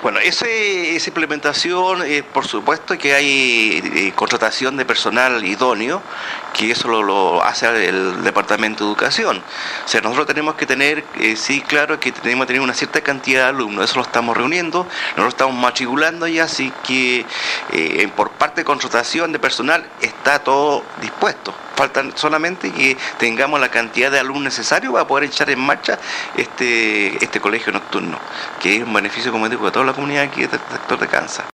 Bueno, esa implementación, por supuesto que hay eh, contratación de personal idóneo, que eso lo, hace el Departamento de Educación. O sea, nosotros tenemos que tener, eh, sí, claro, que tenemos que tener una cierta cantidad de alumnos, eso lo estamos reuniendo, nosotros estamos matriculando ya, así que por parte de contratación de personal está todo dispuesto. Falta solamente que tengamos la cantidad de alumnos necesarios para poder echar en marcha este, este colegio nocturno, que es un beneficio, como digo, a todos la comunidad aquí del sector de Kansas.